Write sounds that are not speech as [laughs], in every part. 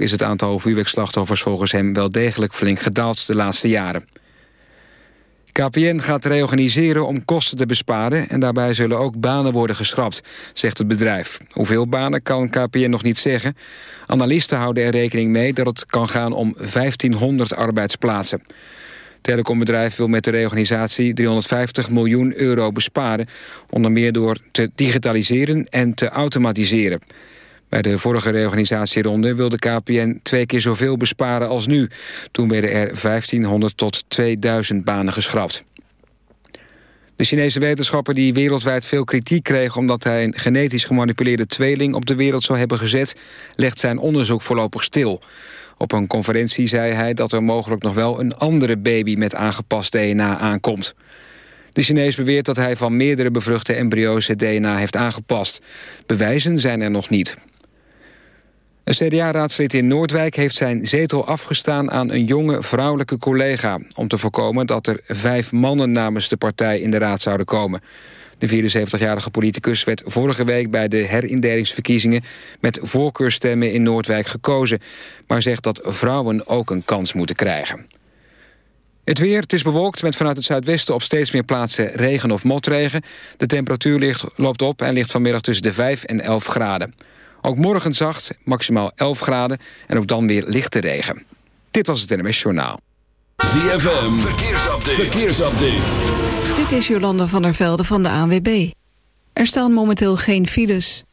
Is het aantal vuurwerkslachtoffers volgens hem wel degelijk flink gedaald de laatste jaren. KPN gaat reorganiseren om kosten te besparen... en daarbij zullen ook banen worden geschrapt, zegt het bedrijf. Hoeveel banen kan KPN nog niet zeggen. Analisten houden er rekening mee dat het kan gaan om 1500 arbeidsplaatsen. Het telecombedrijf wil met de reorganisatie 350 miljoen euro besparen... onder meer door te digitaliseren en te automatiseren. Bij de vorige reorganisatieronde wilde KPN twee keer zoveel besparen als nu. Toen werden er 1500 tot 2000 banen geschrapt. De Chinese wetenschapper die wereldwijd veel kritiek kreeg... omdat hij een genetisch gemanipuleerde tweeling op de wereld zou hebben gezet... legt zijn onderzoek voorlopig stil. Op een conferentie zei hij dat er mogelijk nog wel een andere baby... met aangepast DNA aankomt. De Chinees beweert dat hij van meerdere bevruchte embryo's het DNA heeft aangepast. Bewijzen zijn er nog niet. Een CDA-raadslid in Noordwijk heeft zijn zetel afgestaan aan een jonge vrouwelijke collega... om te voorkomen dat er vijf mannen namens de partij in de raad zouden komen. De 74-jarige politicus werd vorige week bij de herindelingsverkiezingen... met voorkeurstemmen in Noordwijk gekozen... maar zegt dat vrouwen ook een kans moeten krijgen. Het weer, het is bewolkt met vanuit het zuidwesten op steeds meer plaatsen regen of motregen. De temperatuur ligt, loopt op en ligt vanmiddag tussen de 5 en 11 graden. Ook morgen zacht, maximaal 11 graden en ook dan weer lichte regen. Dit was het NMS Journaal. ZFM, verkeersupdate. verkeersupdate. Dit is Jolanda van der Velde van de ANWB. Er staan momenteel geen files.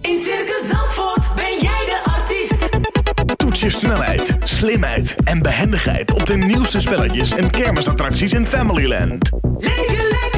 In Circus Zandvoort ben jij de artiest. Toets je snelheid, slimheid en behendigheid... op de nieuwste spelletjes en kermisattracties in Familyland. Leef je lekker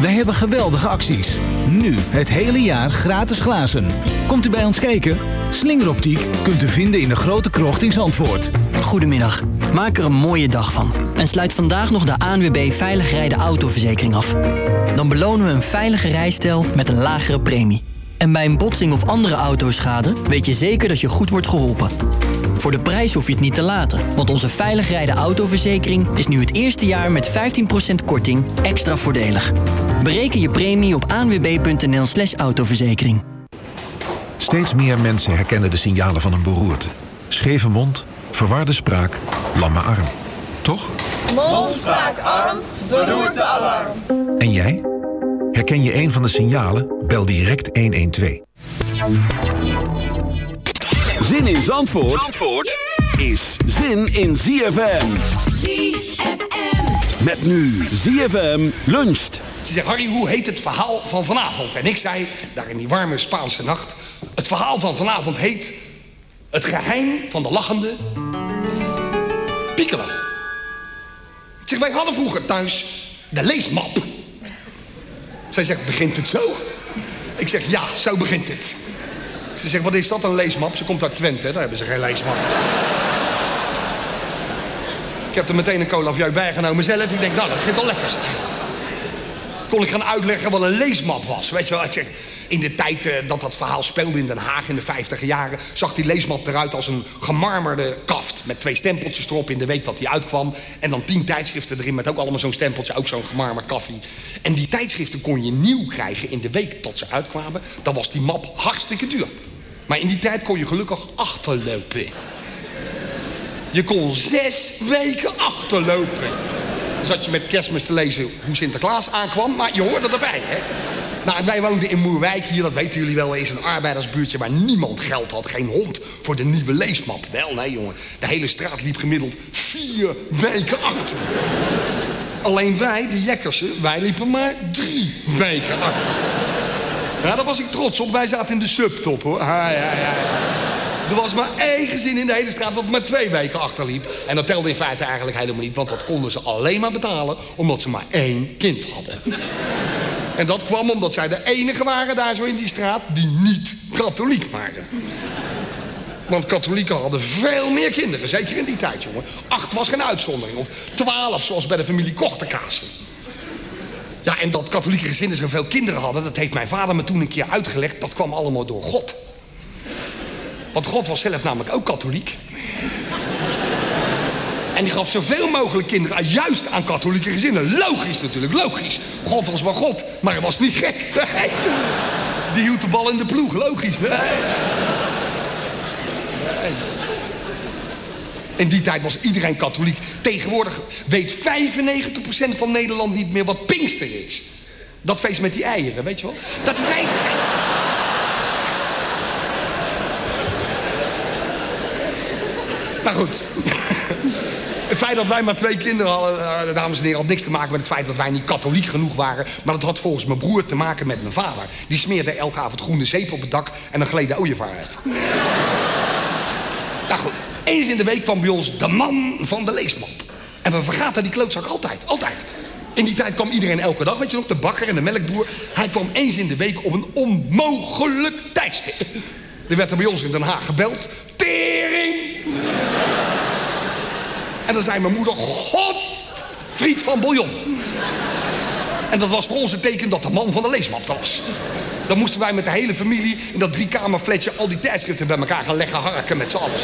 Wij hebben geweldige acties. Nu het hele jaar gratis glazen. Komt u bij ons kijken? Slingeroptiek kunt u vinden in de grote krocht in Zandvoort. Goedemiddag. Maak er een mooie dag van. En sluit vandaag nog de ANWB Veilig Rijden Autoverzekering af. Dan belonen we een veilige rijstijl met een lagere premie. En bij een botsing of andere autoschade weet je zeker dat je goed wordt geholpen. Voor de prijs hoef je het niet te laten, want onze Veilig Rijden Autoverzekering is nu het eerste jaar met 15% korting extra voordelig. Bereken je premie op anwb.nl slash autoverzekering. Steeds meer mensen herkennen de signalen van een beroerte. Scheve mond, verwarde spraak, lamme arm. Toch? Mond, spraak, arm, beroerte, alarm. En jij? Herken je een van de signalen? Bel direct 112. Zin in Zandvoort, Zandvoort is zin in ZFM. ZFM. Met nu ZFM luncht. Ze zegt, Harry, hoe heet het verhaal van vanavond? En ik zei, daar in die warme Spaanse nacht... het verhaal van vanavond heet... Het geheim van de lachende... Ik zeg, wij hadden vroeger thuis de leesmap. Zij zegt, begint het zo? Ik zeg, ja, zo begint het. Ze zegt, wat is dat, een leesmap? Ze komt uit Twente, daar hebben ze geen leesmap. Ik heb er meteen een cola of bijgenomen zelf. Ik denk, nou, dat begint al lekker kon ik gaan uitleggen wat een leesmap was. Weet je wel, zeg, in de tijd eh, dat dat verhaal speelde in Den Haag in de 50 jaren... zag die leesmap eruit als een gemarmerde kaft... met twee stempeltjes erop in de week dat die uitkwam. En dan tien tijdschriften erin met ook allemaal zo'n stempeltje... ook zo'n gemarmerd kaffie. En die tijdschriften kon je nieuw krijgen in de week dat ze uitkwamen. Dan was die map hartstikke duur. Maar in die tijd kon je gelukkig achterlopen. Je kon zes weken achterlopen. Zat je met kerstmis te lezen hoe Sinterklaas aankwam, maar je hoorde erbij, hè? Nou, wij woonden in Moerwijk hier, dat weten jullie wel, is een arbeidersbuurtje waar niemand geld had. Geen hond voor de nieuwe leesmap. Wel, nee jongen, de hele straat liep gemiddeld vier weken achter. Alleen wij, de Jekkersen, wij liepen maar drie weken achter. Ja, daar was ik trots op. Wij zaten in de subtop, hoor. Ah, ja, ja, ja. Er was maar één gezin in de hele straat dat maar twee weken achterliep. En dat telde in feite eigenlijk helemaal niet, want dat konden ze alleen maar betalen omdat ze maar één kind hadden. [laughs] En dat kwam omdat zij de enige waren daar zo in die straat die niet katholiek waren. Want katholieken hadden veel meer kinderen, zeker in die tijd, jongen. Acht was geen uitzondering, of twaalf zoals bij de familie Kochtenkazen. Ja, en dat katholieke gezinnen zoveel kinderen hadden... dat heeft mijn vader me toen een keer uitgelegd... dat kwam allemaal door God. Want God was zelf namelijk ook katholiek. En die gaf zoveel mogelijk kinderen juist aan katholieke gezinnen. Logisch natuurlijk, logisch. God was wel God, maar hij was niet gek. [laughs] Die hield de bal in de ploeg, logisch. Nee. In die tijd was iedereen katholiek. Tegenwoordig weet 95% van Nederland niet meer wat Pinkster is. Dat feest met die eieren, weet je wel? Dat weet Maar goed. Het feit dat wij maar twee kinderen hadden, eh, dames en heren, had niks te maken met het feit dat wij niet katholiek genoeg waren. Maar dat had volgens mijn broer te maken met mijn vader. Die smeerde elke avond groene zeep op het dak en dan gleed de ooievaar uit. [laughs] Nou goed, eens in de week kwam bij ons de man van de leesmap. En we vergaten die klootzak altijd, altijd. In die tijd kwam iedereen elke dag, weet je nog, de bakker en de melkboer. Hij kwam eens in de week op een onmogelijk tijdstip. Er werd er bij ons in Den Haag gebeld. Tering! En dan zei mijn moeder, god, friet van bouillon. En dat was voor ons een teken dat de man van de leesmap was. Dan moesten wij met de hele familie in dat driekamerfletje al die tijdschriften bij elkaar gaan leggen harken met z'n allen.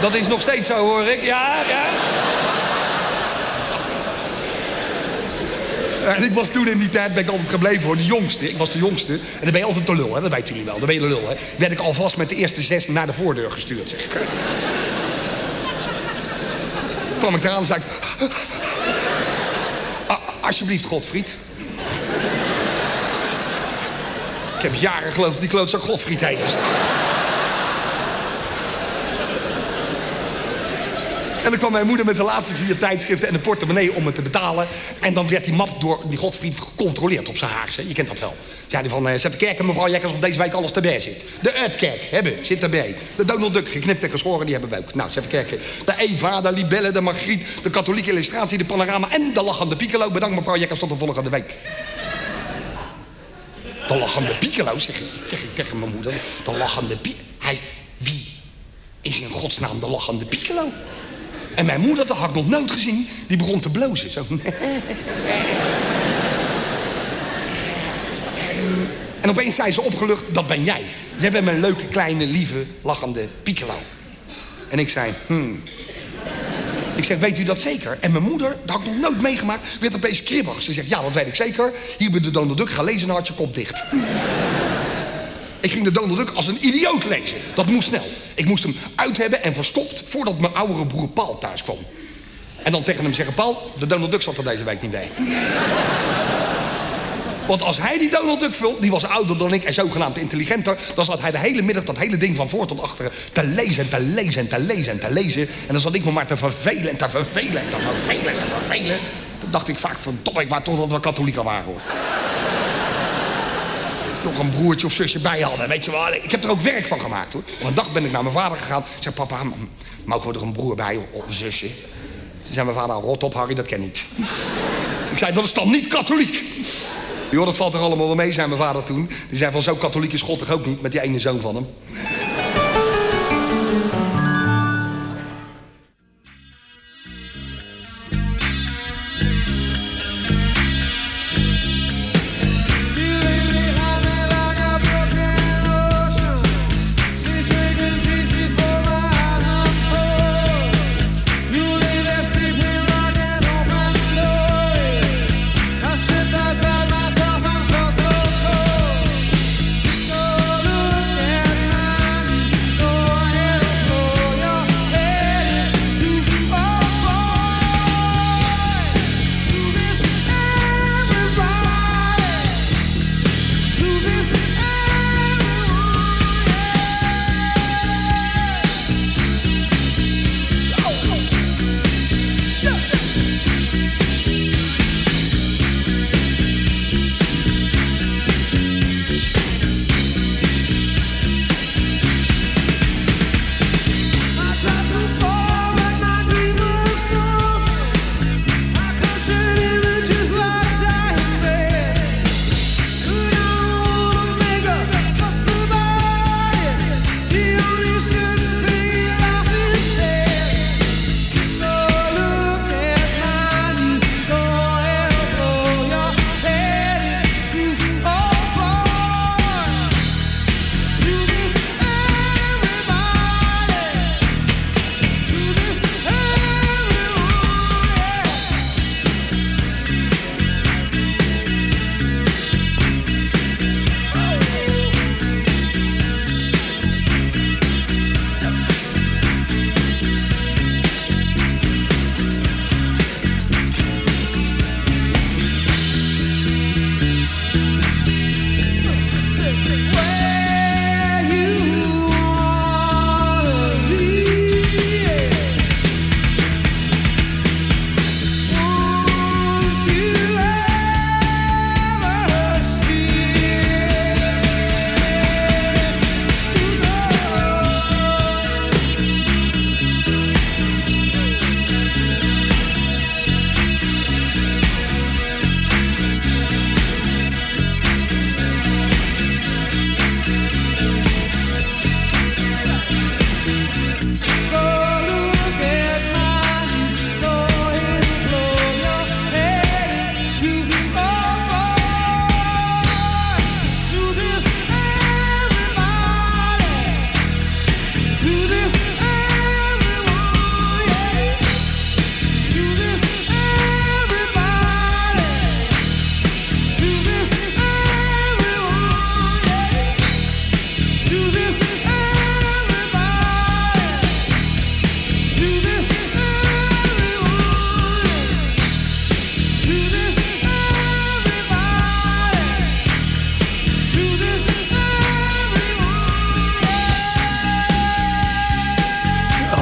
Dat is nog steeds zo hoor ik, ja, ja. En ik was toen in die tijd, ben ik altijd gebleven hoor, de jongste. Ik was de jongste. En dan ben je altijd de lul, hè? dat weten jullie wel. Dan ben je de lul, hè. Werd ik alvast met de eerste zes naar de voordeur gestuurd, zeg ik. kwam ik eraan en zei ik... "A- Alsjeblieft, Godfried. Ik heb jaren geloofd dat die klootzak Godfried heette. En dan kwam mijn moeder met de laatste vier tijdschriften en een portemonnee om het te betalen. En dan werd die map door die Godfried gecontroleerd op zijn Haagse. Je kent dat wel. Zei hij van, eh, eens even kijken mevrouw Jekkers of deze week alles erbij zit. De uitkijk hebben, zit erbij. De Donald Duck, geknipt en geschoren, die hebben we ook. Nou, even kijken. De Eva, de Libelle, de Margriet, de katholieke illustratie, de panorama en de lachende piccolo. Bedankt mevrouw Jekkers, tot de volgende week. De lachende piccolo, zeg ik, zeg ik tegen mijn moeder. De lachende piccolo. Hij, wie is in godsnaam de lachende piccolo? En mijn moeder, dat had nog nooit gezien, die begon te blozen. Zo. [laughs] En opeens zei ze opgelucht, dat ben jij. Jij bent mijn leuke, kleine, lieve, lachende piccolo. En ik zei, hmm. Ik zeg, weet u dat zeker? En mijn moeder, dat had nog nooit meegemaakt, werd opeens kribbig. Ze zegt, ja, dat weet ik zeker. Hier bij de Donald Duck, ga lezen en had kop dicht. Ik ging de Donald Duck als een idioot lezen. Dat moest snel. Ik moest hem uit hebben en verstopt voordat mijn oudere broer Paul thuis kwam. En dan tegen hem zeggen, Paul, de Donald Duck zat er deze week niet bij. Want als hij die Donald Duck vult, die was ouder dan ik en zogenaamd intelligenter... dan zat hij de hele middag dat hele ding van voor tot achteren te lezen en te lezen en te lezen en te lezen. En dan zat ik me maar te vervelen en te vervelen en te vervelen en te vervelen. Toen dacht ik vaak, verdomme, ik wou toch dat we katholieken waren, hoor nog een broertje of zusje bij hadden. Weet je wel, ik heb er ook werk van gemaakt hoor. Op een dag ben ik naar mijn vader gegaan. Ik zei, papa, mogen we er een broer bij of een zusje? Ze zei mijn vader, rot op Harry, dat ken niet. [laughs] ik zei, dat is dan niet katholiek. Joh, dat valt er allemaal wel mee, zei mijn vader toen. Die zei van, zo katholiek is God toch ook niet, met die ene zoon van hem.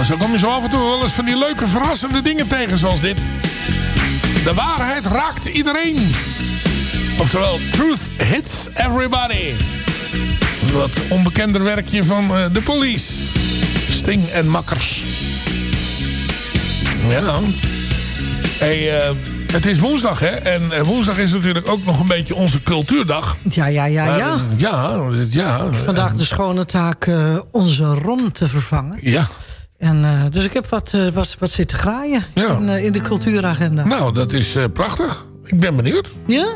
Zo kom je zo af en toe wel eens van die leuke verrassende dingen tegen zoals dit. De waarheid raakt iedereen. Oftewel, truth hits everybody. Wat onbekender werkje van eh, de police. Sting en makkers. Ja. Hey, eh, het is woensdag, hè? En eh, woensdag is natuurlijk ook nog een beetje onze cultuurdag. Ja, ja, ja, Maar, ja. ja, ja. Vandaag de schone taak eh, onze Ron te vervangen. Ja. En, eh, dus ik heb wat, eh, wat, wat zitten graaien in, eh, in de cultuuragenda. Nou, dat is prachtig. Ik ben benieuwd. Ja?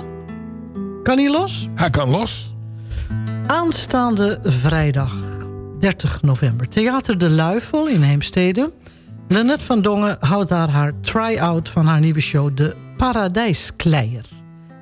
Kan hij los? Hij kan los. Aanstaande vrijdag, 30 november. Theater De Luifel in Heemstede. Lennet van Dongen houdt daar haar try-out van haar nieuwe show... De Paradijskleier.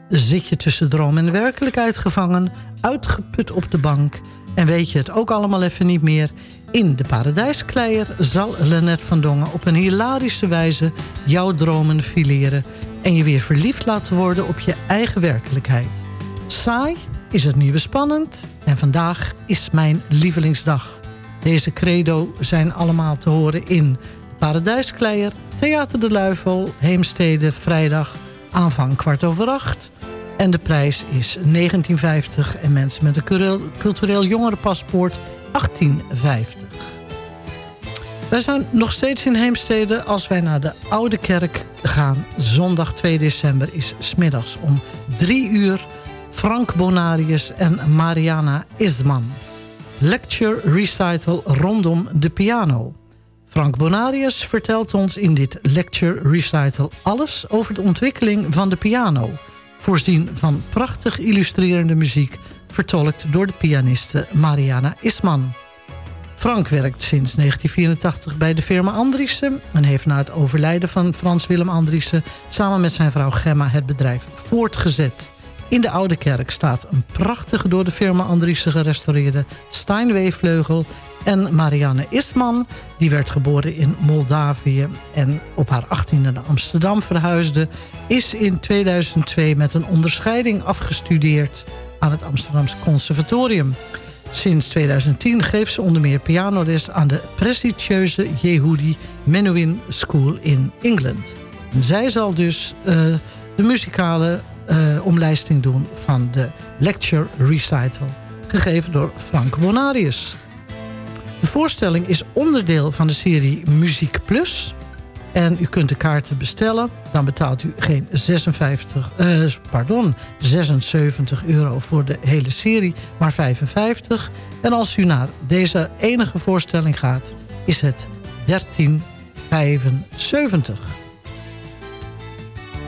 Zit je tussen droom en werkelijkheid gevangen... uitgeput op de bank... en weet je het ook allemaal even niet meer... In de Paradijskleier zal Lennet van Dongen op een hilarische wijze... jouw dromen fileren... en je weer verliefd laten worden op je eigen werkelijkheid. Saai is het nieuwe spannend en vandaag is mijn lievelingsdag. Deze credo zijn allemaal te horen in Paradijskleier, Theater de Luifel, Heemstede, vrijdag, aanvang kwart over acht. En de prijs is 1950 en mensen met een cultureel, cultureel jongerenpaspoort 1850. Wij zijn nog steeds in Heemstede als wij naar de Oude Kerk gaan. Zondag 2 december is smiddags om 3 uur Frank Bonarius en Mariana Isman. Lecture recital rondom de piano. Frank Bonarius vertelt ons in dit lecture recital alles over de ontwikkeling van de piano. Voorzien van prachtig illustrerende muziek, vertolkt door de pianiste Mariana Isman. Frank werkt sinds 1984 bij de firma Andriessen... en heeft na het overlijden van Frans Willem Andriessen... samen met zijn vrouw Gemma het bedrijf voortgezet. In de Oude Kerk staat een prachtige door de firma Andriessen gerestaureerde Steinway-vleugel... en Marianne Isman, die werd geboren in Moldavië... en op haar 18e naar Amsterdam verhuisde... is in 2002 met een onderscheiding afgestudeerd aan het Amsterdamse Conservatorium... Sinds 2010 geeft ze onder meer pianoles aan de prestigieuze Yehudi Menuhin School in Engeland. En zij zal dus uh, de muzikale uh, omlijsting doen van de lecture recital, gegeven door Frank Bonarius. De voorstelling is onderdeel van de serie Muziek Plus... En u kunt de kaarten bestellen. Dan betaalt u geen 56, uh, pardon, 76 euro voor de hele serie, maar 55. En als u naar deze enige voorstelling gaat, is het 13,75.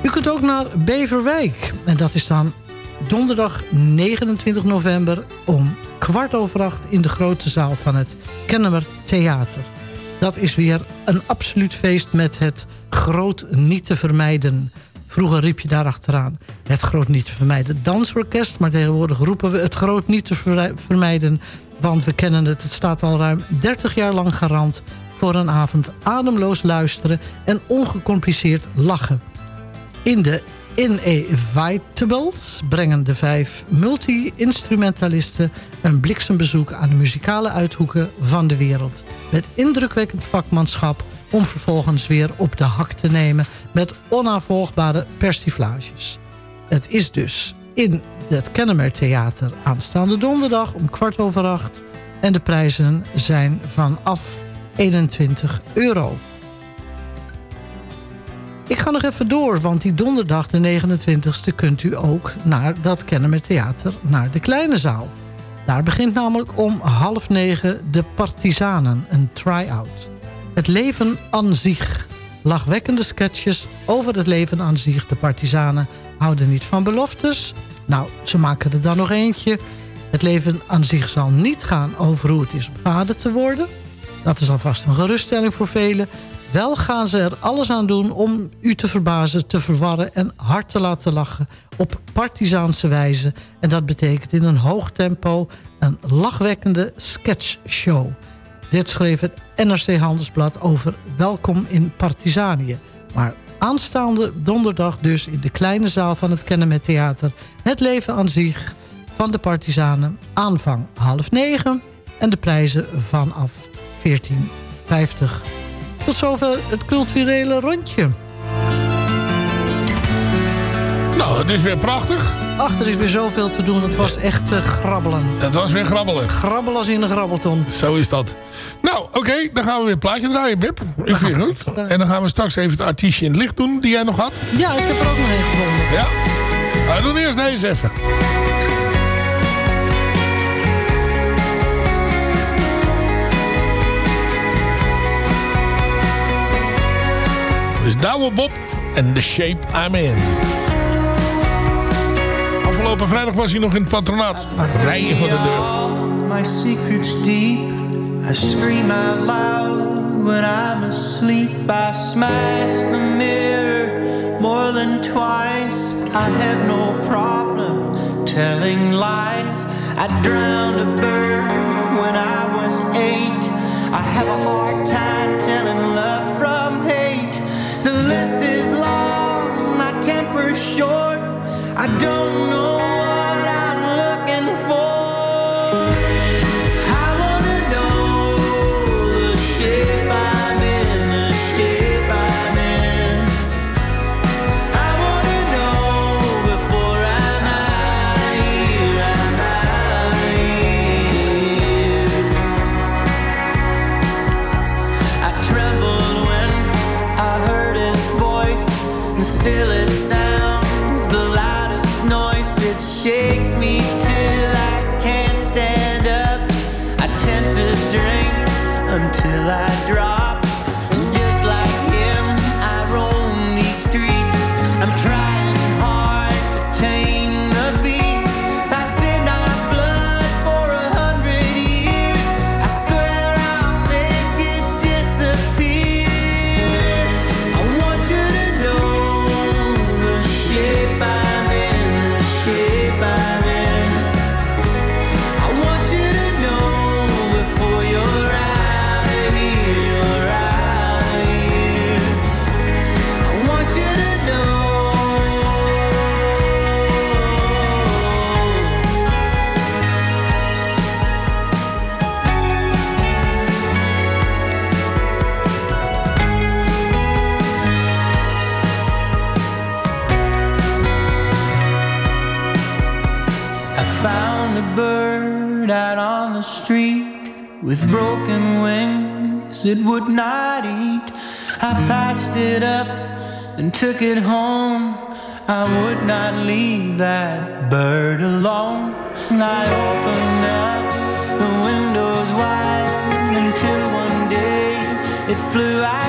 U kunt ook naar Beverwijk. En dat is dan donderdag 29 november om kwart over acht... in de grote zaal van het Kennemer Theater. Dat is weer een absoluut feest met het groot niet te vermijden. Vroeger riep je daar achteraan het groot niet te vermijden dansorkest. Maar tegenwoordig roepen we het groot niet te vermijden. Want we kennen het, het staat al ruim 30 jaar lang garant... voor een avond ademloos luisteren en ongecompliceerd lachen. In de Inevitables brengen de vijf multi-instrumentalisten... een bliksembezoek aan de muzikale uithoeken van de wereld. Met indrukwekkend vakmanschap om vervolgens weer op de hak te nemen... met onafvolgbare persiflages. Het is dus in het Kennemer Theater aanstaande donderdag om kwart over acht... en de prijzen zijn vanaf 21 euro. Ik ga nog even door, want die donderdag de 29e... kunt u ook naar dat Kennemer Theater, naar de Kleine Zaal. Daar begint namelijk om half negen de Partizanen, een try-out. Het leven aan zich. Lachwekkende sketches over het leven aan zich. De Partizanen houden niet van beloftes. Nou, ze maken er dan nog eentje. Het leven aan zich zal niet gaan over hoe het is om vader te worden. Dat is alvast een geruststelling voor velen. Wel gaan ze er alles aan doen om u te verbazen, te verwarren... en hard te laten lachen op partizaanse wijze. En dat betekent in een hoog tempo een lachwekkende sketchshow. Dit schreef het NRC Handelsblad over Welkom in Partizanië. Maar aanstaande donderdag dus in de kleine zaal van het Kennemer Theater... het leven aan zich van de partizanen. Aanvang half negen en de prijzen vanaf 14,50 Tot zover het culturele rondje. Nou, het is weer prachtig. Ach, er is weer zoveel te doen. Het was echt eh, grabbelen. Het was weer grabbelen. Grabbel als in de grabbelton. Zo is dat. Nou, oké, dan gaan we weer een plaatje draaien, Bip. Ik vind het goed. En dan gaan we straks even het artiestje in het licht doen die jij nog had. Ja, ik heb er ook nog een gevonden. Ja. Nou, we doen eerst deze even. Is Douwe Bob en The Shape I'm In. Afgelopen vrijdag was hij nog in het patronaat. Rijen voor de deur. My secret's deep. I scream out loud when I'm asleep. I smash the mirror more than twice. I have no problem telling lies. I drowned a bird when I was eight. I have a hard I don't know with broken wings it would not eat. I patched it up and took it home. I would not leave that bird alone. And I opened up the windows wide until one day it flew outside.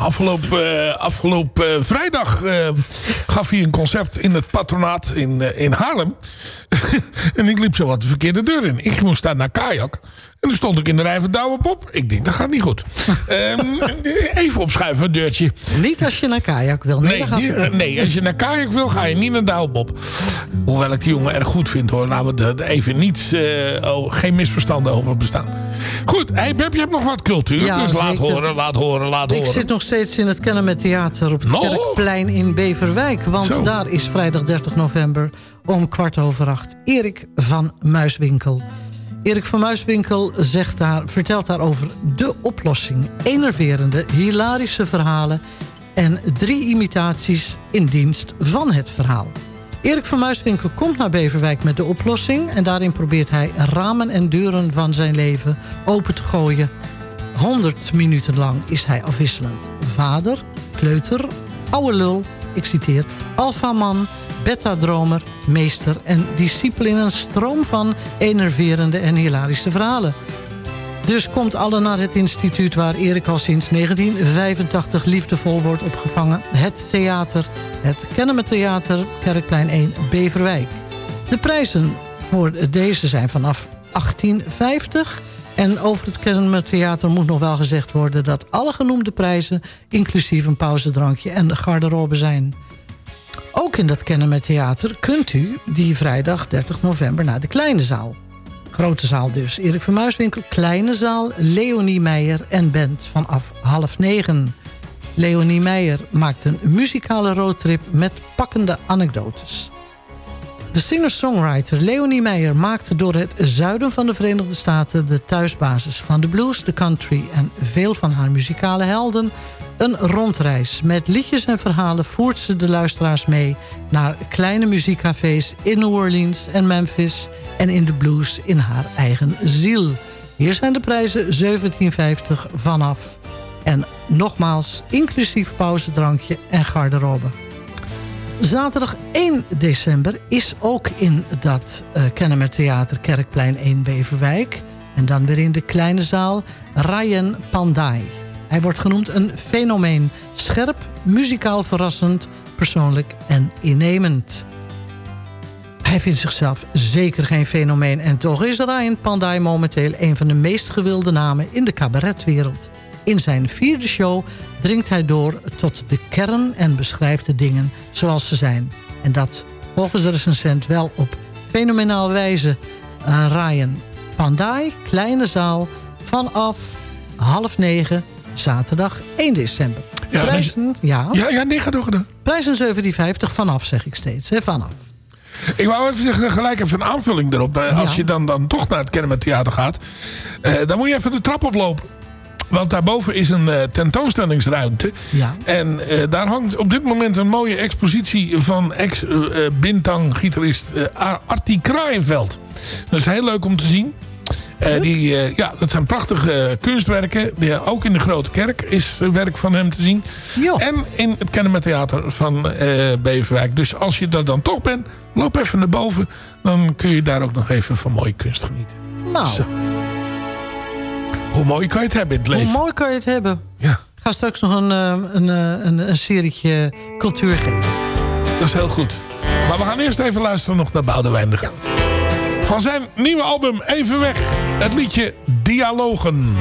Afgelopen, eh, afgelopen eh, vrijdag eh, gaf hij een concert in het patronaat in, in Haarlem. [laughs] en ik liep zo wat de verkeerde deur in. Ik moest daar naar kajak. En toen stond ik in de rij van Douwe Bob. Ik denk, dat gaat niet goed. [laughs] Ehm, even opschuiven, een deurtje. Niet als je naar kajak wil. Nee, Nee, als je naar kajak wil, ga je niet naar Douwe Bob. Hoewel ik die jongen erg goed vind hoor. Laten we er even niet, eh, oh, geen misverstanden over bestaan. Goed, hey Beb, je hebt nog wat cultuur. Ja, dus laat zeker. horen, laat horen, laat Ik horen. zit nog steeds in het Kennen met Theater op het. Kerkplein in Beverwijk. Want Zo. daar is vrijdag 30 november om kwart over acht Erik van Muiswinkel. Erik van Muiswinkel zegt daar, vertelt daar over de oplossing. Enerverende, hilarische verhalen en drie imitaties in dienst van het verhaal. Erik van Muiswinkel komt naar Beverwijk met de oplossing... en daarin probeert hij ramen en deuren van zijn leven open te gooien. 100 minuten lang is hij afwisselend. Vader, kleuter, oude lul, ik citeer... alfaman, beta-dromer, meester en discipel... in een stroom van enerverende en hilarische verhalen... Dus komt alle naar het instituut waar Erik al sinds 1985 liefdevol wordt opgevangen. Het theater, het Kennemer Theater, Kerkplein 1, Beverwijk. De prijzen voor deze zijn vanaf 1850. En over het Kennemer Theater moet nog wel gezegd worden... dat alle genoemde prijzen, inclusief een pauzedrankje en garderobe zijn. Ook in dat Kennemer Theater kunt u die vrijdag 30 november naar de Kleine Zaal. Grote zaal dus. Erik van Muiswinkel, kleine zaal, Leonie Meijer en band vanaf half negen. Leonie Meijer maakt een muzikale roadtrip met pakkende anekdotes. De singer-songwriter Leonie Meijer maakte door het zuiden van de Verenigde Staten... de thuisbasis van de blues, de country en veel van haar muzikale helden... een rondreis. Met liedjes en verhalen voert ze de luisteraars mee... naar kleine muziekcafés in New Orleans en Memphis... en in de blues in haar eigen ziel. Hier zijn de prijzen 17,50 vanaf. En nogmaals, inclusief pauzedrankje en garderobe. Zaterdag 1 december is ook in dat uh, Kennemer Theater Kerkplein 1 Beverwijk. En dan weer in de kleine zaal Ryan Pandai. Hij wordt genoemd een fenomeen. Scherp, muzikaal verrassend, persoonlijk en innemend. Hij vindt zichzelf zeker geen fenomeen. En toch is Ryan Pandai momenteel een van de meest gewilde namen in de cabaretwereld. In zijn vierde show dringt hij door tot de kern en beschrijft de dingen zoals ze zijn. En dat volgens de recensent wel op fenomenaal wijze. Uh, Ryan Pandai, kleine zaal, vanaf half negen, zaterdag 1 december. Ja, Prijzen, ja. Ja, ja, nee, ga door, ga door. Prijzen 17,50 vanaf, zeg ik steeds. Hè, vanaf. Ik wou even zeggen, gelijk even een aanvulling erop. Als Ja. je dan, dan toch naar het Kennemer Theater gaat... eh, dan moet je even de trap oplopen. Want daarboven is een eh, tentoonstellingsruimte. Ja. En eh, daar hangt op dit moment een mooie expositie van ex-Bintang-gitarist eh Artie Kraaienveld. Dat is heel leuk om te zien. Eh, die, eh, ja, dat zijn prachtige eh, kunstwerken. Ja, ook in de Grote Kerk is werk van hem te zien. En in het Kennemer Theater van Beverwijk. Dus als je daar dan toch bent, loop even naar boven. Dan kun je daar ook nog even van mooie kunst genieten. Nou, Zo. Hoe mooi kan je het hebben in het hoe leven? mooi kan je het hebben. Ja. Ik ga straks nog een, een, een, een serietje cultuur geven. Dat is heel goed. Maar we gaan eerst even luisteren nog naar Boudewijn de Groot. Van zijn nieuwe album Even Weg. Het liedje Dialogen.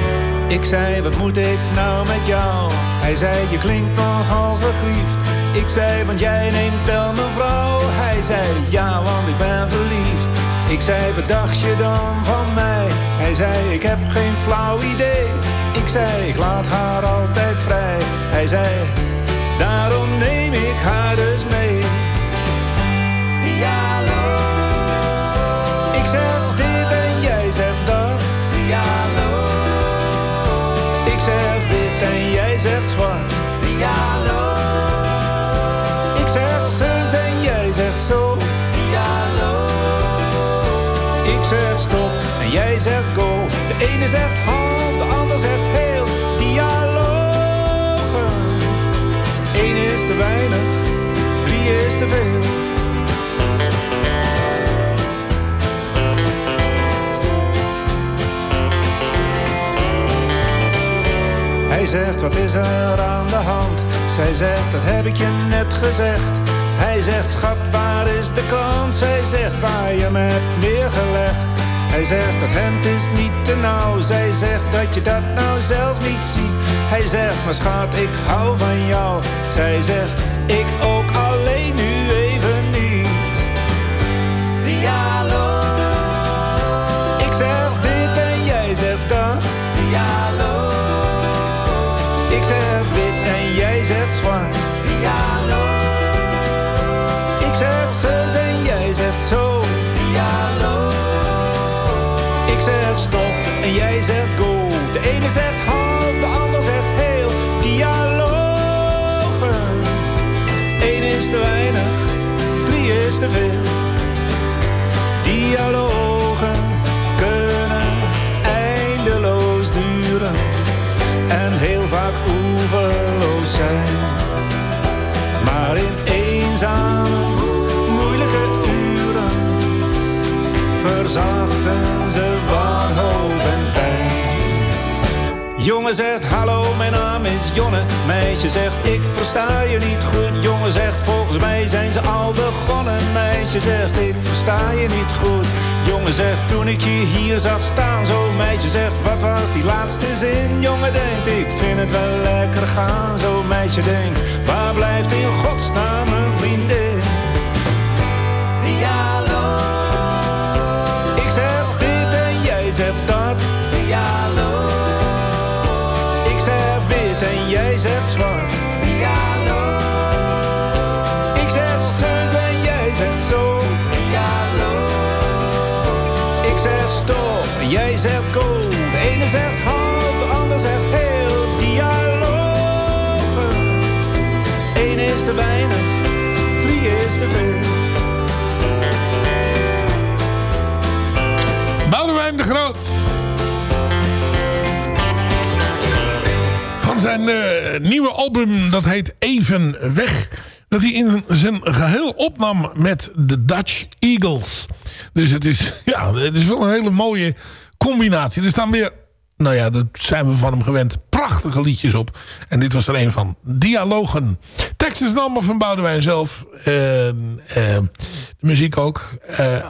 Ik zei, wat moet ik nou met jou? Hij zei, je klinkt nogal gegriefd. Ik zei, want jij neemt wel mijn vrouw. Hij zei, ja, want ik ben verliefd. Ik zei, wat dacht je dan van mij? Hij zei, ik heb geen flauw idee. Ik zei, ik laat haar altijd vrij. Hij zei, daarom neem ik haar dus mee. Ene zegt half, de ander zegt heel. Dialogen. Eén is te weinig, drie is te veel. Hij zegt, wat is er aan de hand? Zij zegt, dat heb ik je net gezegd. Hij zegt, schat, waar is de krant? Zij zegt, waar je me hebt neergelegd. Hij zegt, dat hemd is niet te nauw. Zij zegt, dat je dat nou zelf niet ziet. Hij zegt, maar schat, ik hou van jou. Zij zegt, ik ook alleen nu even niet. Ik zeg dit en jij zegt dat. Ik zeg wit en jij zegt zwart. Zegt go. De ene zegt half, de ander zegt heel. Dialogen. Eén is te weinig, drie is te veel. Dialogen Jongen zegt hallo, mijn naam is Jonne. Meisje zegt ik versta je niet goed. Jongen zegt volgens mij zijn ze al begonnen. Meisje zegt ik versta je niet goed. Jongen zegt toen ik je hier zag staan. Zo meisje zegt wat was die laatste zin? Jongen denkt ik vind het wel lekker gaan. Zo meisje denkt waar blijft in godsnaam jij zegt zwart. Zijn eh, nieuwe album, dat heet Even Weg. Dat hij in zijn geheel opnam met de Dutch Eagles. Dus het is, [laughs] ja, het is wel een hele mooie combinatie. Er staan weer, nou ja, dat zijn we van hem gewend, prachtige liedjes op. En dit was er een van. Dialogen. Tekst is allemaal van Boudewijn zelf. Eh, eh, de muziek ook.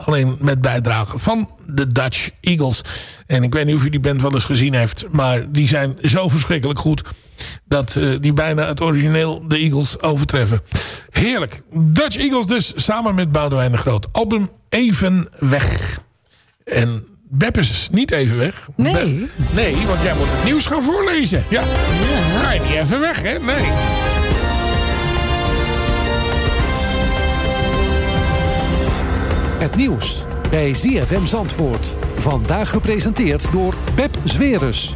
Alleen met bijdrage van de Dutch Eagles. En ik weet niet of u die band wel eens gezien heeft. Maar die zijn zo verschrikkelijk goed. Dat eh, die bijna het origineel de Eagles overtreffen. Heerlijk. Dutch Eagles dus samen met Boudewijn de Groot. Album Even Weg. En Beb is niet even weg. Nee. Beb- nee, want jij moet het nieuws gaan voorlezen. Ja. Kan je niet even weg, hè? Nee. Het nieuws bij ZFM Zandvoort. Vandaag gepresenteerd door Pep Zwerus.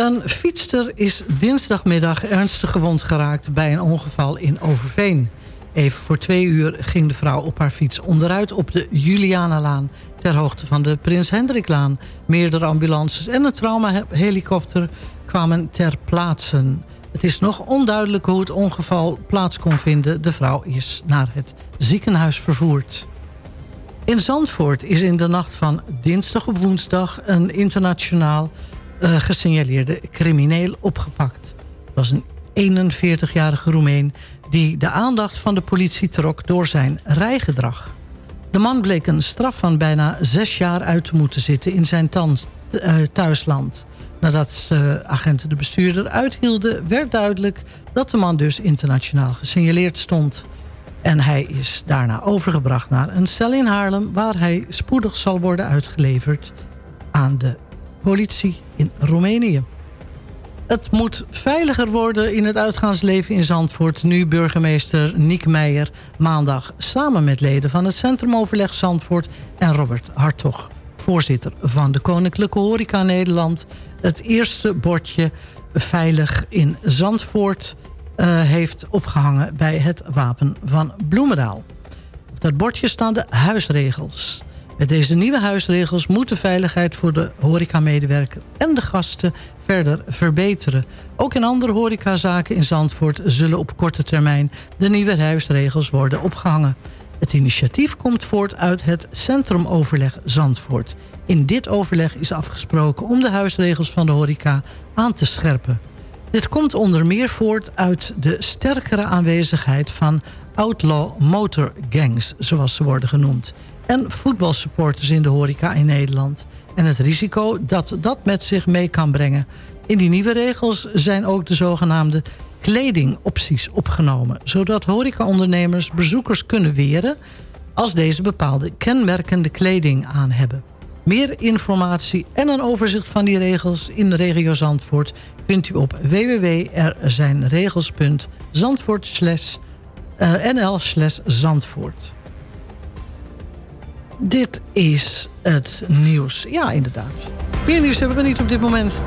Een fietster is dinsdagmiddag ernstig gewond geraakt... bij een ongeval in Overveen. Even voor twee uur ging de vrouw op haar fiets onderuit op de Julianalaan... ter hoogte van de Prins Hendriklaan. Meerdere ambulances en een traumahelikopter kwamen ter plaatse. Het is nog onduidelijk hoe het ongeval plaats kon vinden. De vrouw is naar het ziekenhuis vervoerd. In Zandvoort is in de nacht van dinsdag op woensdag... een internationaal eh, gesignaleerde crimineel opgepakt. Het was een 41-jarige Roemeen die de aandacht van de politie trok door zijn rijgedrag. De man bleek een straf van bijna zes jaar uit te moeten zitten in zijn eh, thuisland. Nadat eh, agenten de bestuurder uithielden, werd duidelijk dat de man dus internationaal gesignaleerd stond. En hij is daarna overgebracht naar een cel in Haarlem... waar hij spoedig zal worden uitgeleverd aan de politie in Roemenië. Het moet veiliger worden in het uitgaansleven in Zandvoort... nu burgemeester Niek Meijer maandag samen met leden van het Centrumoverleg Zandvoort... en Robert Hartog, voorzitter van de Koninklijke Horeca Nederland... het eerste bordje veilig in Zandvoort eh, heeft opgehangen... bij het Wapen van Bloemendaal. Op dat bordje staan de huisregels... Met deze nieuwe huisregels moet de veiligheid voor de horecamedewerker en de gasten verder verbeteren. Ook in andere horecazaken in Zandvoort zullen op korte termijn de nieuwe huisregels worden opgehangen. Het initiatief komt voort uit het Centrumoverleg Zandvoort. In dit overleg is afgesproken om de huisregels van de horeca aan te scherpen. Dit komt onder meer voort uit de sterkere aanwezigheid van outlaw motor gangs, zoals ze worden genoemd en voetbalsupporters in de horeca in Nederland. En het risico dat dat met zich mee kan brengen. In die nieuwe regels zijn ook de zogenaamde kledingopties opgenomen... zodat horecaondernemers bezoekers kunnen weren... als deze bepaalde kenmerkende kleding aan hebben. Meer informatie en een overzicht van die regels in de regio Zandvoort... vindt u op www.erzijnregels.zandvoort eh, nl Zandvoort. Dit is het nieuws. Ja, inderdaad. Meer nieuws hebben we niet op dit moment.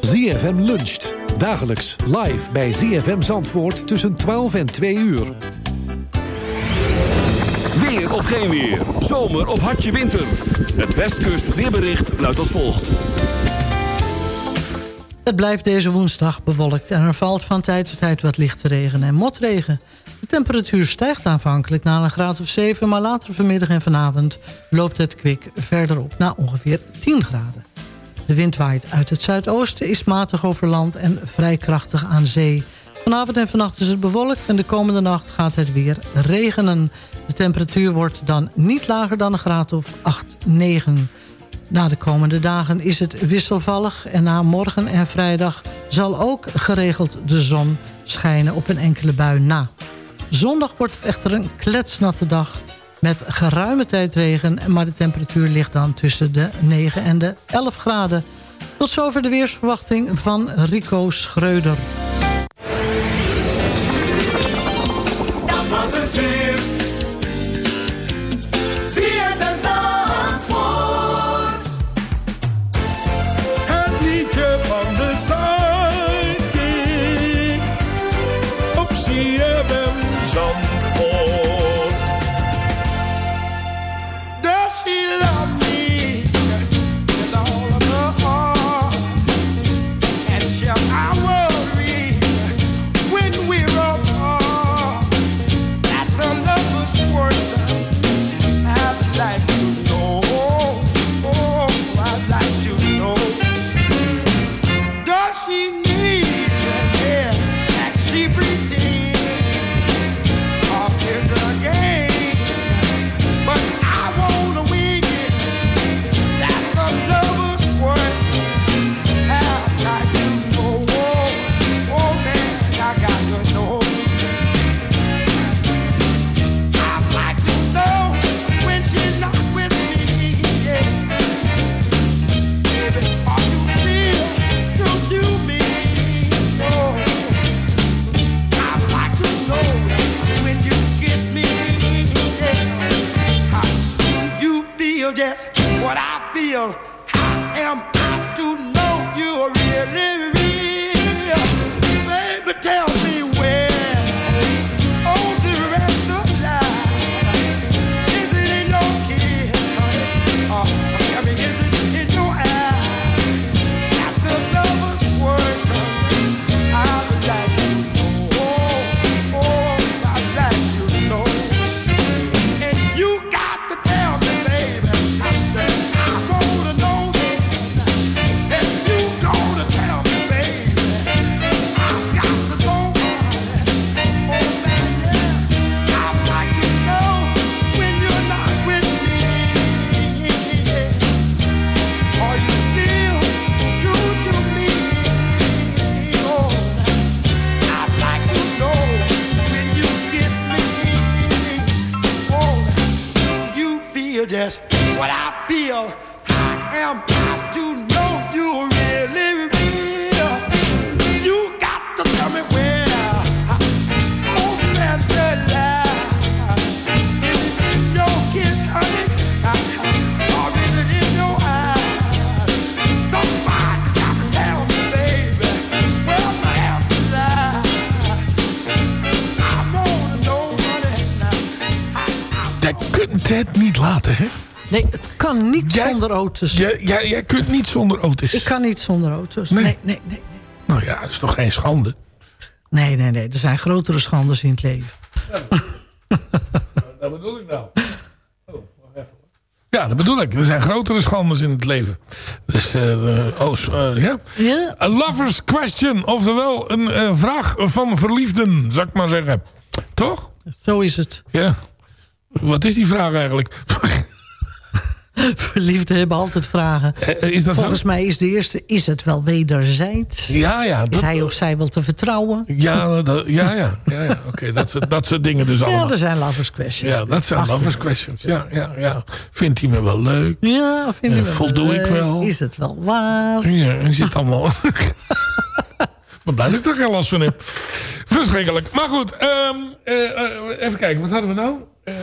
ZFM luncht. Dagelijks live bij ZFM Zandvoort tussen 12 en 2 uur. Weer of geen weer. Zomer of hartje winter. Het Westkust weerbericht luidt als volgt. Het blijft deze woensdag bewolkt en er valt van tijd tot tijd wat lichte regen en motregen. De temperatuur stijgt aanvankelijk naar een graad of 7... maar later vanmiddag en vanavond loopt het kwik verder op naar ongeveer 10 graden. De wind waait uit het zuidoosten, is matig over land en vrij krachtig aan zee. Vanavond en vannacht is het bewolkt en de komende nacht gaat het weer regenen. De temperatuur wordt dan niet lager dan een graad of 8, 9. Na de komende dagen is het wisselvallig en na morgen en vrijdag zal ook geregeld de zon schijnen op een enkele bui na. Zondag wordt het echter een kletsnatte dag met geruime tijd regen... maar de temperatuur ligt dan tussen de 9 en de 11 graden. Tot zover de weersverwachting van Rico Schreuder. Dat was het weer. Feel? Auto's. Jij, jij, jij kunt niet zonder auto's. Ik kan niet zonder auto's. Nee, nee, nee. Nee, Nou ja, dat is toch geen schande? nee, nee. nee. Er zijn grotere schandes in het leven. Dat bedoel ik nou. Oh. Ja, dat bedoel ik. Er zijn grotere schandes in het leven. Dus, eh, eh, oh, eh, ja. Ja. A lover's question. Oftewel, een eh, vraag van verliefden, zou ik maar zeggen. Toch? Zo is het. Ja. Wat is die vraag eigenlijk? [laughs] [laughs] Verliefden hebben altijd vragen. Eh, is dat Volgens zo? mij is de eerste, is het wel wederzijds? Ja, ja. Is Dat, hij of zij wel te vertrouwen? ja, dat, ja, ja. ja, ja. Oké, dat, soort- dat soort dingen dus allemaal. Ja, er zijn lovers questions. Ja, dat zijn Ach, lovers questions. Ja, ja, ja. Vindt hij me wel leuk? Ja, of vind je Eh, wel voldoe ik wel? Is het wel waar? Ja, en zit allemaal... [laughs] maar blij dat ik er geen last van heb. Verschrikkelijk. Maar goed, ehm, eh, eh, even kijken. Wat hadden we nou? Ehm,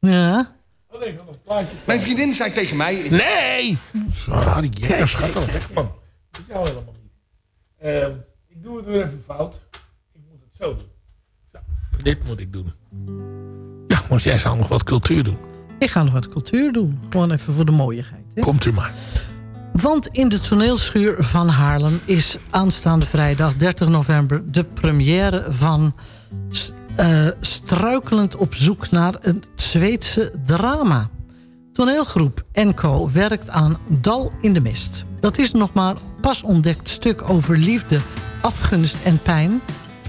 Ja. oh nee, ik plaatje. Mijn vriendin zei tegen mij... Nee! Ah, die jekker, schat al weg, man. Dat is jou helemaal niet. Ehm, ik doe het weer even fout. Ik moet het zo doen. Zo, dit moet ik doen. Ja, Want jij zou nog wat cultuur doen. Ik ga nog wat cultuur doen. Gewoon even voor de mooiigheid. Hè? Komt u maar. Want in de toneelschuur van Haarlem is aanstaande vrijdag 30 november... de première van eh, Struikelend op zoek naar een Zweedse drama. Toneelgroep Enco werkt aan Dal in de Mist. Dat is nog maar pas ontdekt stuk over liefde, afgunst en pijn...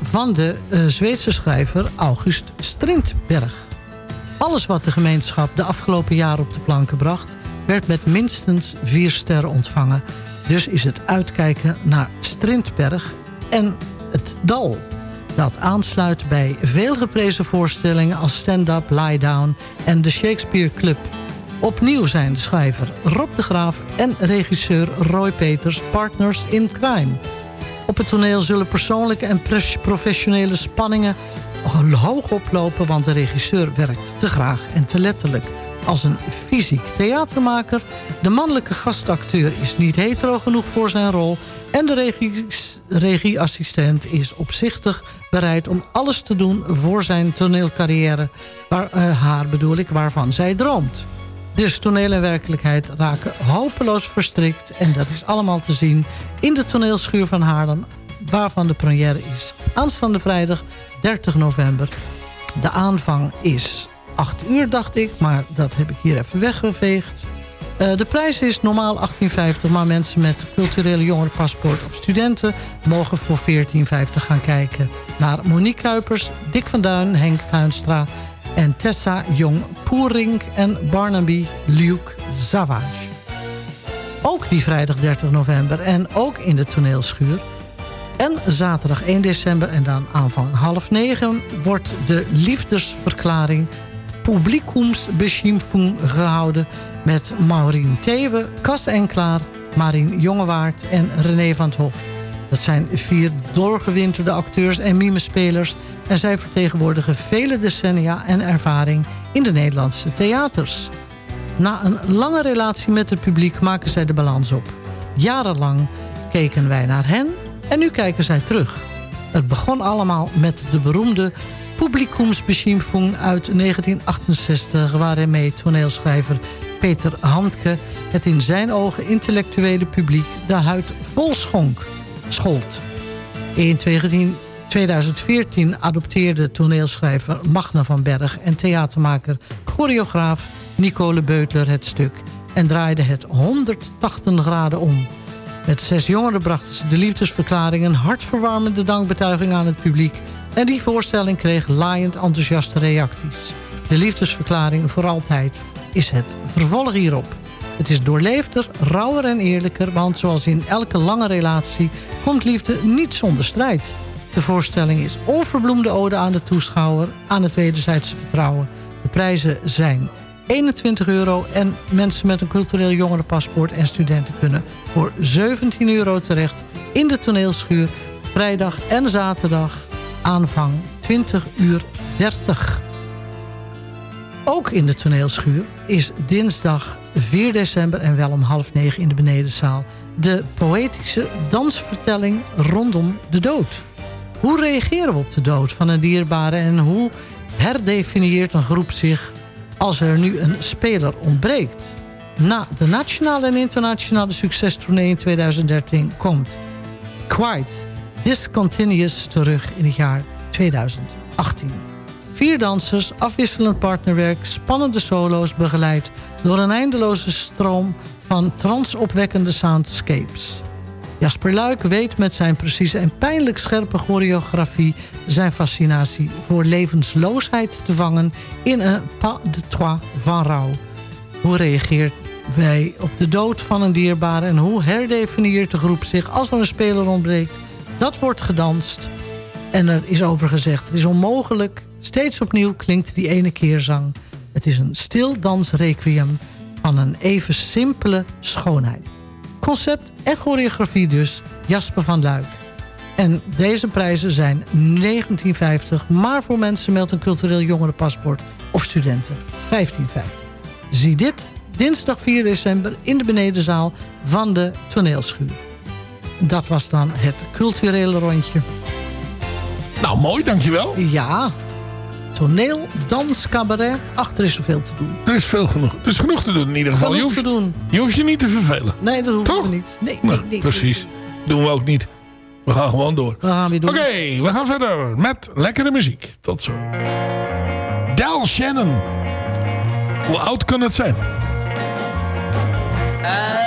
van de eh, Zweedse schrijver August Strindberg. Alles wat de gemeenschap de afgelopen jaren op de planken bracht... werd met minstens vier sterren ontvangen. Dus is het uitkijken naar Strindberg en het Dal... dat aansluit bij veel geprezen voorstellingen als Stand-Up, Lie Down... en de Shakespeare Club. Opnieuw zijn de schrijver Rob de Graaf en regisseur Roy Peters partners in crime. Op het toneel zullen persoonlijke en professionele spanningen hoog oplopen... want de regisseur werkt te graag en te letterlijk als een fysiek theatermaker. De mannelijke gastacteur is niet hetero genoeg voor zijn rol... en de regie, regieassistent is opzichtig bereid om alles te doen... voor zijn toneelcarrière, waar, eh, haar bedoel ik, waarvan zij droomt. Dus toneel en werkelijkheid raken hopeloos verstrikt. En dat is allemaal te zien in de toneelschuur van Haarlem... waarvan de première is aanstaande vrijdag 30 november. De aanvang is 8 uur, dacht ik, maar dat heb ik hier even weggeveegd. Eh, de prijs is normaal 18,50, maar mensen met culturele jongerenpaspoort of studenten... mogen voor 14,50 gaan kijken naar Monique Kuipers, Dick van Duin, Henk Tuinstra en Tessa Jong-Poering en Barnaby Luke Savage. Ook die vrijdag 30 november en ook in de toneelschuur. En zaterdag 1 december en dan aanvang half negen... wordt de liefdesverklaring Publikumsbeschimpfung gehouden... met Maureen Thewe, Kas Enklaar, Marien Jongewaard en René van het Hof. Dat zijn vier doorgewinterde acteurs en mimespelers... en zij vertegenwoordigen vele decennia en ervaring in de Nederlandse theaters. Na een lange relatie met het publiek maken zij de balans op. Jarenlang keken wij naar hen en nu kijken zij terug. Het begon allemaal met de beroemde Publikumsbeschimpfung uit 1968... waarmee toneelschrijver Peter Handke het in zijn ogen intellectuele publiek de huid vol schonk, schold. In 19 2014 adopteerde toneelschrijver Magna van Berg... en theatermaker, choreograaf Nicole Beutler het stuk... en draaide het 180 graden om. Met zes jongeren brachten ze de liefdesverklaring... een hartverwarmende dankbetuiging aan het publiek... en die voorstelling kreeg laaiend enthousiaste reacties. De liefdesverklaring voor altijd is het vervolg hierop. Het is doorleefder, rauwer en eerlijker... want zoals in elke lange relatie komt liefde niet zonder strijd. De voorstelling is onverbloemde ode aan de toeschouwer... aan het wederzijdse vertrouwen. De prijzen zijn 21 euro en mensen met een cultureel jongerenpaspoort en studenten kunnen voor 17 euro terecht in de toneelschuur. Vrijdag en zaterdag aanvang 20 uur 30. Ook in de toneelschuur is dinsdag 4 december en wel om half negen in de benedenzaal... de poëtische dansvertelling rondom de dood. Hoe reageren we op de dood van een dierbare... en hoe herdefinieert een groep zich als er nu een speler ontbreekt? Na de nationale en internationale succestournee in 2013 komt Quite Discontinuous terug in het jaar 2018. Vier dansers, afwisselend partnerwerk, spannende solo's... begeleid door een eindeloze stroom van transopwekkende soundscapes. Jasper Luik weet met zijn precieze en pijnlijk scherpe choreografie... zijn fascinatie voor levensloosheid te vangen in een pas de trois van rouw. Hoe reageert wij op de dood van een dierbare... en hoe herdefinieert de groep zich als er een speler ontbreekt? Dat wordt gedanst. En er is over gezegd, het is onmogelijk. Steeds opnieuw klinkt die ene keerzang. Het is een stil dansrequiem van een even simpele schoonheid. Concept en choreografie dus, Jasper van Luik. En deze prijzen zijn 19,50, maar voor mensen met een cultureel jongerenpaspoort of studenten 15,50. Zie dit dinsdag 4 december in de benedenzaal van de toneelschuur. Dat was dan het culturele rondje. Nou, mooi, dankjewel. Ja. toneel, dans, cabaret. Ach, er is zoveel te doen. Er is veel genoeg. Er is genoeg te doen in ieder geval. Genoeg je, hoeft, te doen. je hoeft je niet te vervelen. Nee, dat hoeft Toch? niet. Nee, nee, Nou, nee. precies. Doen we ook niet. We gaan gewoon door. We gaan weer doen. Oké, we gaan verder met lekkere muziek. Tot zo. Del Shannon. Hoe oud kan het zijn? As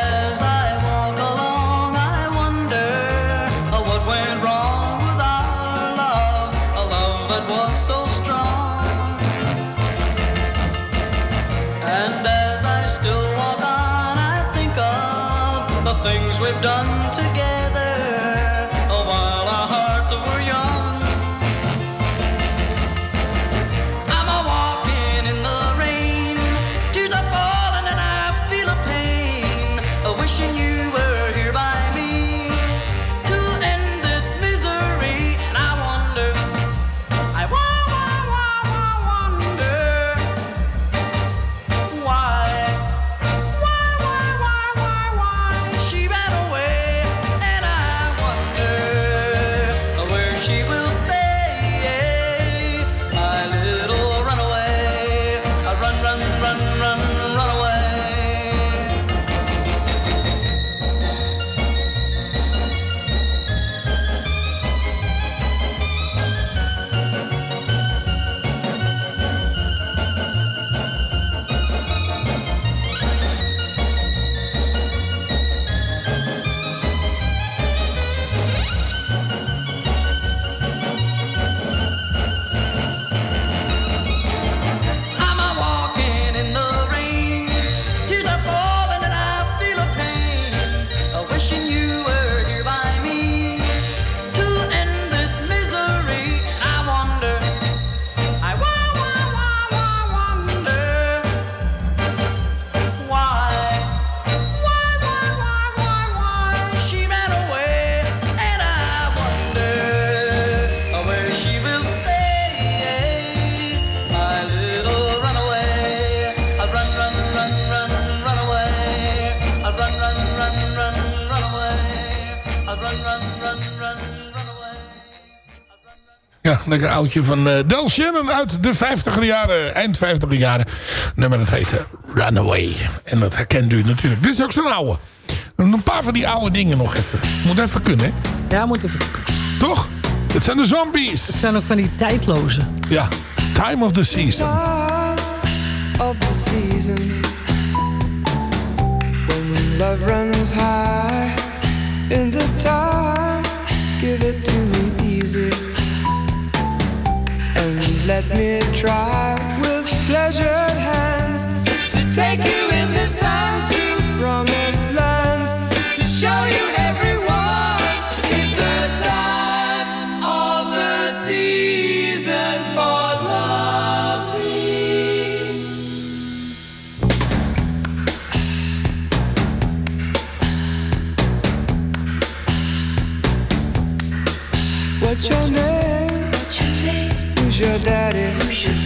lekker oudje van eh Del Shannon uit de 50er jaren, eind 50er jaren. Nummer dat heette Runaway. En dat herkent u natuurlijk. Dit is ook zo'n oude. Een paar van die oude dingen nog even. Moet even kunnen, hè? Ja, moet even. Toch? Het zijn de zombies. Het zijn ook van die tijdloze. Ja, Time of the Season. of the season when love runs high in this time give it to me easy let me try with pleasured hands to take you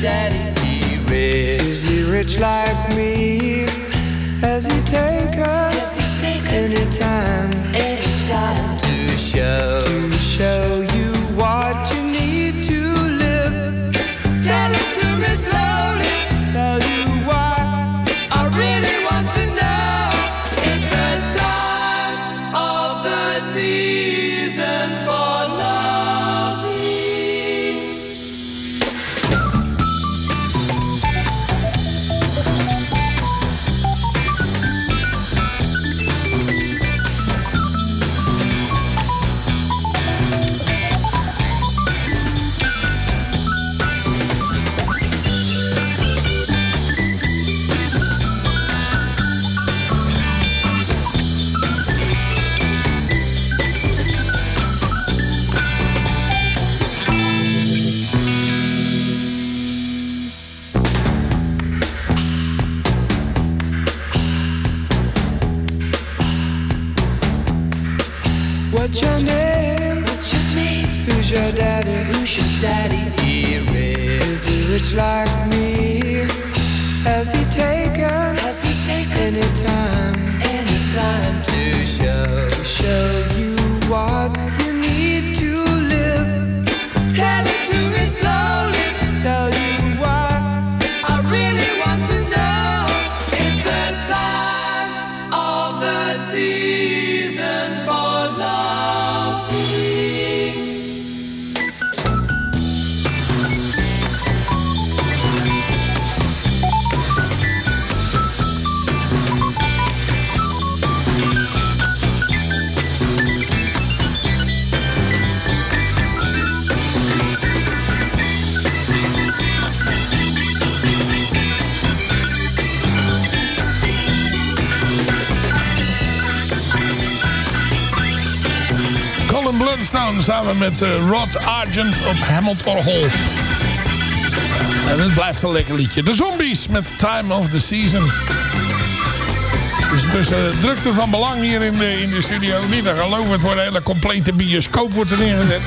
daddy? He rich. Is he rich like me? Has he take us anytime? Anytime to show to show Bloodstone samen met eh, Rod Argent op Hammond Orgel. En het blijft een lekker liedje. De Zombies met Time of the Season. Dus, dus eh, drukte van belang hier in de, in de studio. Niet te geloven, het wordt een hele complete bioscoop wordt er neergezet.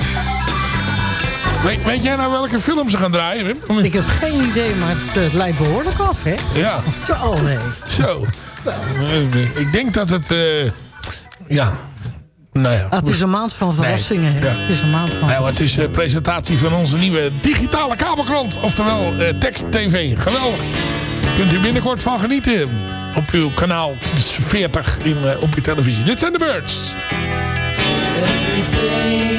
Weet, weet jij nou welke film ze gaan draaien? Ik heb geen idee, maar het, het lijkt behoorlijk af, hè? Ja. Zo, nee. Zo. Eh, Ik denk dat het... eh, ja. Nou ja. Ah, het is een maand van verrassingen? Ja. Het is een maand van... Nou, het is een presentatie van onze nieuwe digitale kabelkrant. Oftewel eh, Tekst TV. Geweldig. Kunt u binnenkort van genieten. Op uw kanaal 40 in, eh, op uw televisie. Dit zijn de Birds. Everything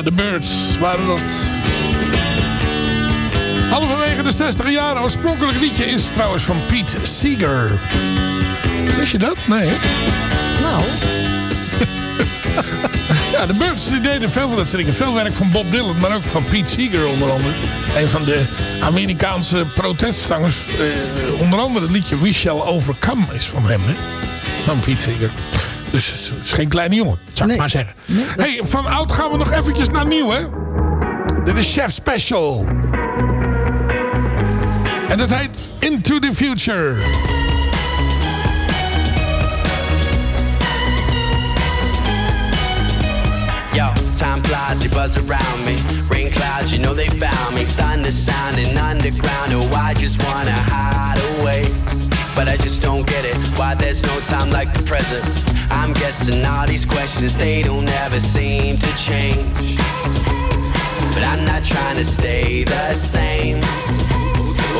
Ja, de Birds waren dat. Halverwege de 60 jaren. Oorspronkelijk liedje is trouwens van Pete Seeger. Wist je dat? Nee, hè? Nou. [laughs] ja, de Birds die deden veel van dat soort dingen. Veel werk van Bob Dylan, maar ook van Pete Seeger onder andere. Een van de Amerikaanse protestzangers. Eh, onder andere het liedje We Shall Overcome is van hem, hè? Van Pete Seeger. Dus het is geen kleine jongen, zou ik maar zeggen. hey, van oud gaan we nog eventjes naar nieuw, hè? Dit is Chef Special. En dat heet Into the Future. Yo, time flies, you buzz around me. Rain clouds, you know they found me. Thunder sounding underground, oh, I just wanna hide away. but I just don't get it. Why there's no time like the present? I'm guessing all these questions, they don't ever seem to change. But I'm not trying to stay the same.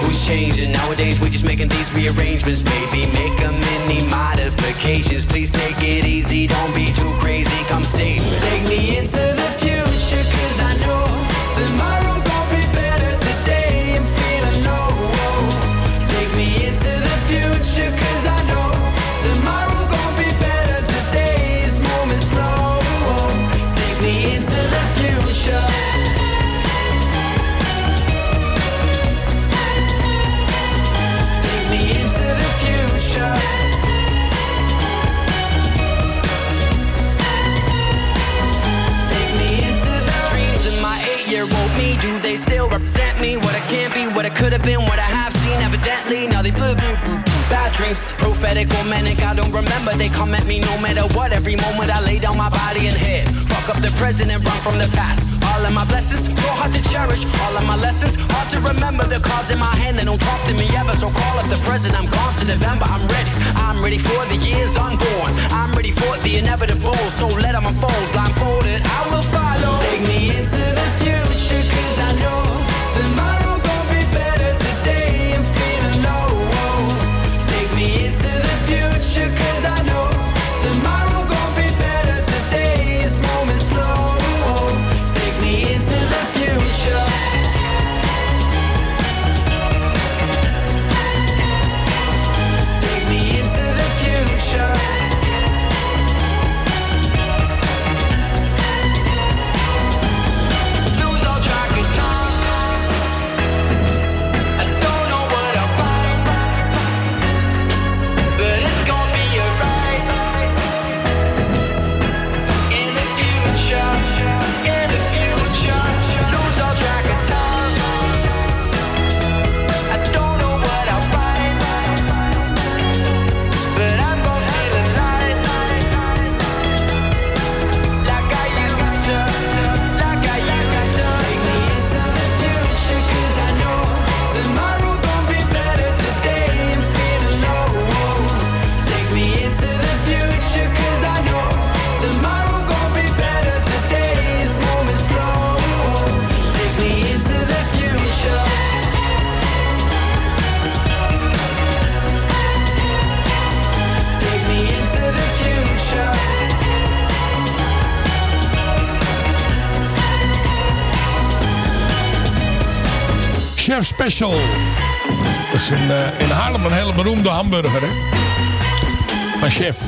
Who's changing nowadays? We're just making these rearrangements. Maybe make a mini modifications. Please take it easy, don't be too crazy. Come stay. Take me into the future, cause I know tomorrow. Have been what I have seen, evidently. Now they boo boo. Bad dreams, prophetic or manic, I don't remember. They come at me no matter what. Every moment I lay down my body and head. Fuck up the present and run from the past. All of my blessings, so hard to cherish. All of my lessons, hard to remember. The cards in my hand, they don't talk to me ever. So call up the present, I'm gone to November. I'm ready. I'm ready for the years unborn. I'm ready for the inevitable. So let them unfold, blindfolded. I will follow. Take me into the future, Special. Dat is in, eh, in Haarlem een hele beroemde hamburger, hè? Van Chef.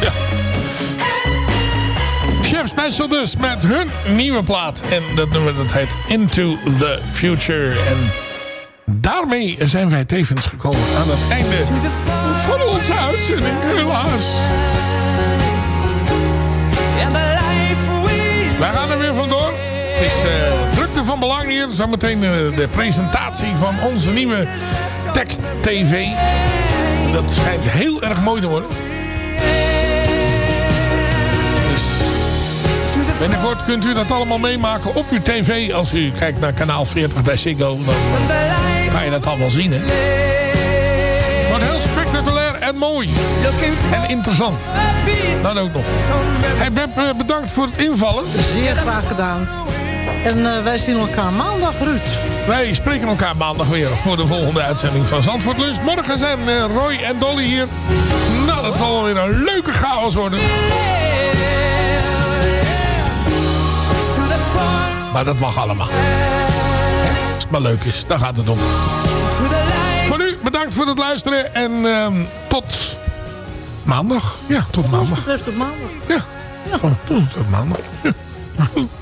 Ja. Chef Special dus, met hun nieuwe plaat. En dat nummer dat heet Into the Future. En daarmee zijn wij tevens gekomen aan het einde van onze uitzending. Helaas. Wij gaan er weer vandoor. Het is eh, van belang hier. Zometeen eh, de presentatie van onze nieuwe tekst TV. Dat schijnt heel erg mooi te worden. Dus binnenkort kunt u dat allemaal meemaken op uw tv. Als u kijkt naar kanaal 40 bij Ziggo. Dan kan je dat allemaal zien. Hè? Heel spectaculair en mooi. En interessant. Dat ook nog. Hey Beb, eh, bedankt voor het invallen. Zeer graag gedaan. En eh, wij zien elkaar maandag, Ruud. Wij spreken elkaar maandag weer voor de volgende uitzending van Zandvoort Lunch. Morgen zijn eh, Roy en Dolly hier. Nou, dat zal wel weer een leuke chaos worden. Maar dat mag allemaal. Hè? Als het maar leuk is, daar gaat het om. Voor nu, bedankt voor het luisteren. En ehm, tot maandag. Ja, tot maandag. Tot maandag. Ja, Gewoon tot, tot maandag. Ja. [laughs]